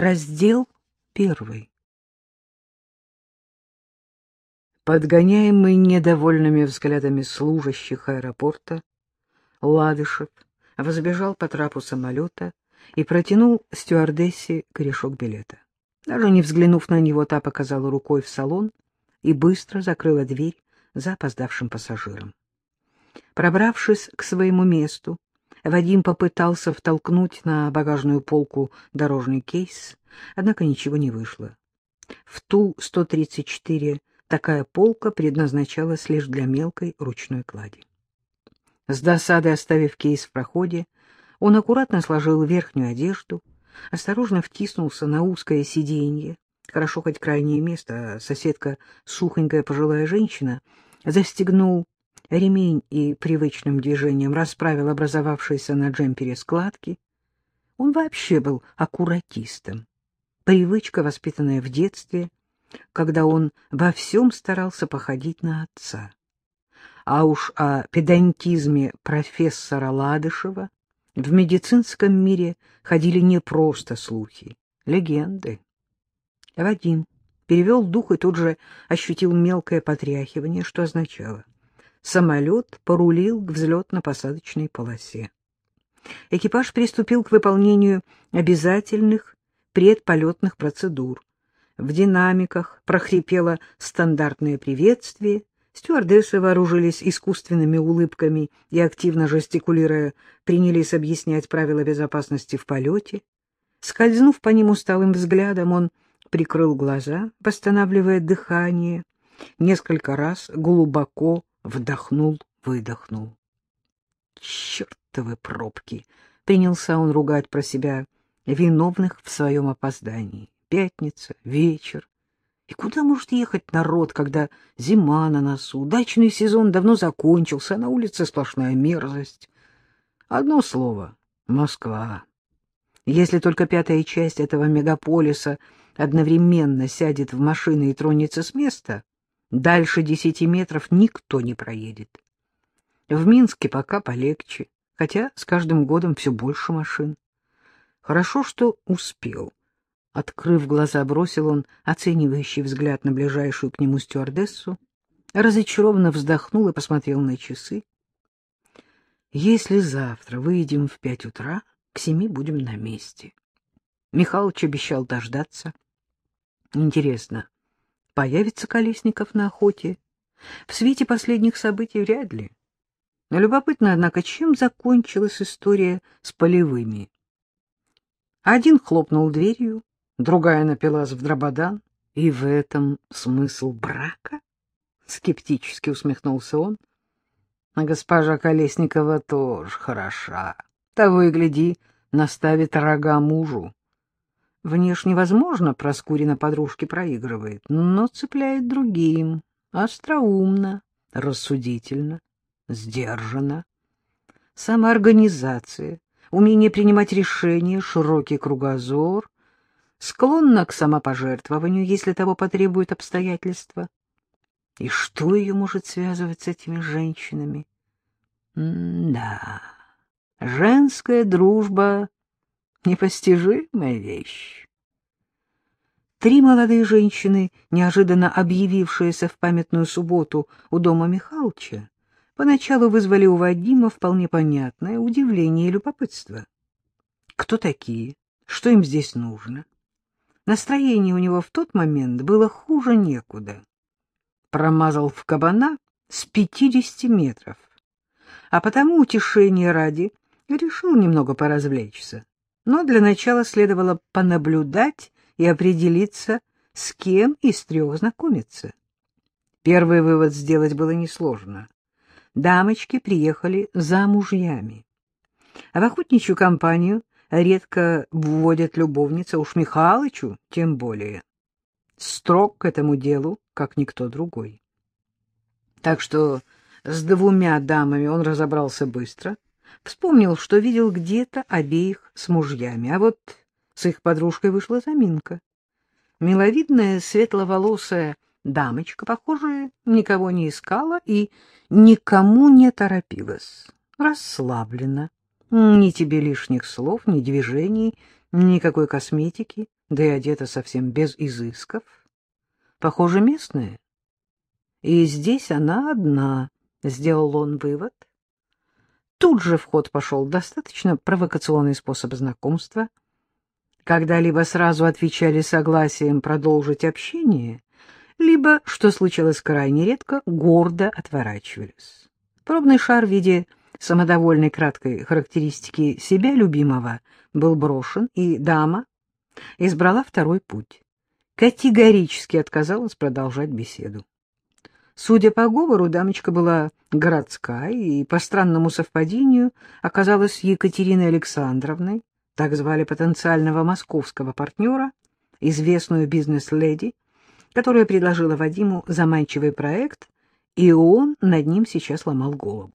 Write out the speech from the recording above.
Раздел первый. Подгоняемый недовольными взглядами служащих аэропорта, Ладышев взбежал по трапу самолета и протянул стюардессе корешок билета. Даже не взглянув на него, та показала рукой в салон и быстро закрыла дверь за опоздавшим пассажиром. Пробравшись к своему месту, Вадим попытался втолкнуть на багажную полку дорожный кейс, однако ничего не вышло. В Ту-134 такая полка предназначалась лишь для мелкой ручной клади. С досадой оставив кейс в проходе, он аккуратно сложил верхнюю одежду, осторожно втиснулся на узкое сиденье, хорошо хоть крайнее место, а соседка, сухонькая пожилая женщина, застегнул ремень и привычным движением расправил образовавшиеся на джемпере складки. Он вообще был аккуратистом. Привычка, воспитанная в детстве, когда он во всем старался походить на отца. А уж о педантизме профессора Ладышева в медицинском мире ходили не просто слухи, легенды. Вадим перевел дух и тут же ощутил мелкое потряхивание, что означало — самолет порулил к взлетно-посадочной полосе. Экипаж приступил к выполнению обязательных предполетных процедур. В динамиках прохрипело стандартное приветствие, стюардессы вооружились искусственными улыбками и, активно жестикулируя, принялись объяснять правила безопасности в полете. Скользнув по ним усталым взглядом, он прикрыл глаза, восстанавливая дыхание, несколько раз глубоко вдохнул, выдохнул. Чертовы пробки! Принялся он ругать про себя виновных в своем опоздании. Пятница, вечер. И куда может ехать народ, когда зима на носу, дачный сезон давно закончился, а на улице сплошная мерзость? Одно слово — Москва. Если только пятая часть этого мегаполиса одновременно сядет в машины и тронется с места, Дальше десяти метров никто не проедет. В Минске пока полегче, хотя с каждым годом все больше машин. Хорошо, что успел. Открыв глаза, бросил он оценивающий взгляд на ближайшую к нему стюардессу, разочарованно вздохнул и посмотрел на часы. Если завтра выйдем в пять утра, к семи будем на месте. Михалыч обещал дождаться. Интересно, Появится Колесников на охоте? В свете последних событий вряд ли. Но любопытно, однако, чем закончилась история с полевыми? Один хлопнул дверью, другая напилась в дрободан. И в этом смысл брака? Скептически усмехнулся он. А госпожа Колесникова тоже хороша. Того и гляди, наставит рога мужу. Внешне возможно, Проскурина подружки проигрывает, но цепляет другим, остроумно, рассудительно, сдержанно. Самоорганизация, умение принимать решения, широкий кругозор, склонна к самопожертвованию, если того потребуют обстоятельства. И что ее может связывать с этими женщинами? М да, женская дружба Непостижимая вещь. Три молодые женщины, неожиданно объявившиеся в памятную субботу у дома Михалыча, поначалу вызвали у Вадима вполне понятное удивление и любопытство. Кто такие? Что им здесь нужно? Настроение у него в тот момент было хуже некуда. Промазал в кабана с пятидесяти метров, а потому утешение ради решил немного поразвлечься но для начала следовало понаблюдать и определиться, с кем из трех знакомиться. Первый вывод сделать было несложно. Дамочки приехали за мужьями. А в охотничью компанию редко вводят любовница, уж Михалычу тем более. Строг к этому делу, как никто другой. Так что с двумя дамами он разобрался быстро — Вспомнил, что видел где-то обеих с мужьями, а вот с их подружкой вышла заминка. Миловидная, светловолосая дамочка, похоже, никого не искала и никому не торопилась. Расслаблена. Ни тебе лишних слов, ни движений, никакой косметики, да и одета совсем без изысков. Похоже, местная. И здесь она одна, — сделал он вывод. Тут же в ход пошел достаточно провокационный способ знакомства. Когда либо сразу отвечали согласием продолжить общение, либо, что случалось крайне редко, гордо отворачивались. Пробный шар в виде самодовольной краткой характеристики себя любимого был брошен, и дама избрала второй путь. Категорически отказалась продолжать беседу. Судя по говору, дамочка была городская и, по странному совпадению, оказалась Екатериной Александровной, так звали потенциального московского партнера, известную бизнес-леди, которая предложила Вадиму заманчивый проект, и он над ним сейчас ломал голову.